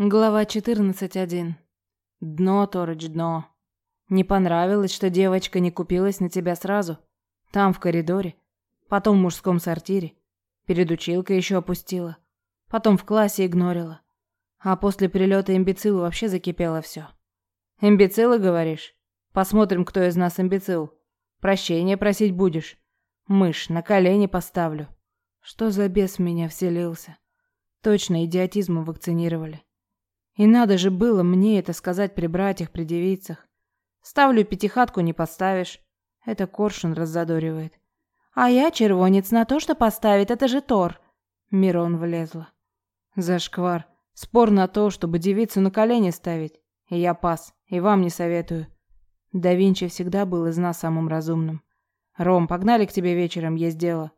Глава 14.1. Дно, Торыч, дно. Не понравилось, что девочка не купилась на тебя сразу. Там, в коридоре. Потом в мужском сортире. Перед училкой еще опустила. Потом в классе игнорила. А после прилета имбецил вообще закипело все. Имбецилы, говоришь? Посмотрим, кто из нас имбецил. Прощения просить будешь. Мышь, на колени поставлю. Что за бес в меня вселился? Точно идиотизмом вакцинировали. И надо же было мне это сказать при братьях, при девицах. Ставлю пятихатку, не поставишь. Это коршун раззадоривает. А я червонец на то, что поставить, это же Тор. Мирон влезла. Зашквар. Спор на то, чтобы девицу на колени ставить. И я пас, и вам не советую. Да Винчи всегда был из нас самым разумным. Ром, погнали к тебе вечером, есть дело.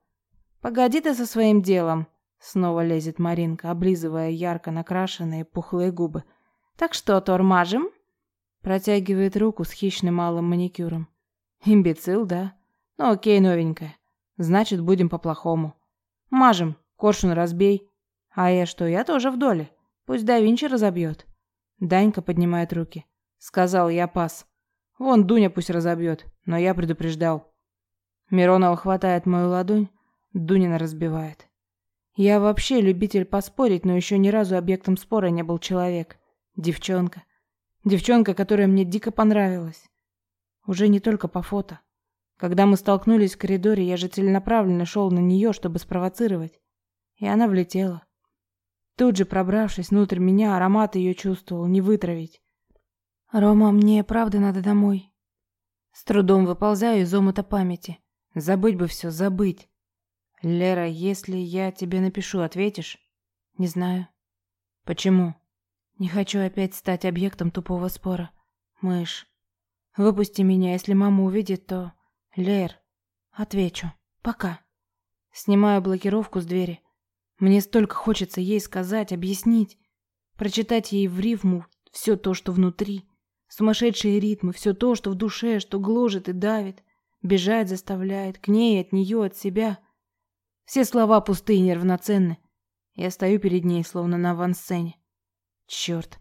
Погоди ты со своим делом. Снова лезет Маринка, облизывая ярко накрашенные пухлые губы. «Так что, тормажем?» Протягивает руку с хищным малым маникюром. «Имбецил, да? Ну окей, новенькая. Значит, будем по-плохому. Мажем, коршун разбей. А я что, я тоже в доле. Пусть да Винчи разобьет». Данька поднимает руки. Сказал я пас. Вон Дуня пусть разобьет, но я предупреждал. Миронова хватает мою ладонь, Дунина разбивает. Я вообще любитель поспорить, но еще ни разу объектом спора не был человек. Девчонка. Девчонка, которая мне дико понравилась. Уже не только по фото. Когда мы столкнулись в коридоре, я же целенаправленно шел на нее, чтобы спровоцировать. И она влетела. Тут же, пробравшись внутрь меня, аромат ее чувствовал, не вытравить. «Рома, мне правда надо домой». С трудом выползаю из омута памяти. Забыть бы все, забыть. Лера, если я тебе напишу, ответишь? Не знаю. Почему? Не хочу опять стать объектом тупого спора. Мышь. Выпусти меня, если мама увидит, то... Лер. Отвечу. Пока. Снимаю блокировку с двери. Мне столько хочется ей сказать, объяснить. Прочитать ей в рифму все то, что внутри. Сумасшедшие ритмы, все то, что в душе, что гложет и давит. Бежать заставляет, к ней, от нее, от себя — все слова пустые и неравноценны. Я стою перед ней, словно на авансцене. Черт.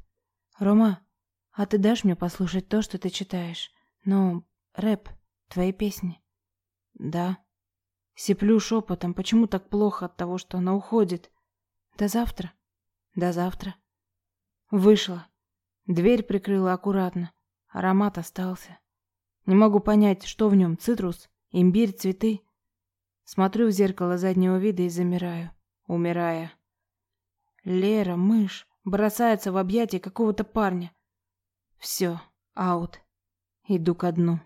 Рома, а ты дашь мне послушать то, что ты читаешь? Ну, рэп, твои песни. Да. Сиплю шепотом, почему так плохо от того, что она уходит? До завтра. До завтра. Вышла. Дверь прикрыла аккуратно. Аромат остался. Не могу понять, что в нем, цитрус, имбирь, цветы. Смотрю в зеркало заднего вида и замираю, умирая. Лера, мышь, бросается в объятия какого-то парня. Все, аут. Иду ко дну.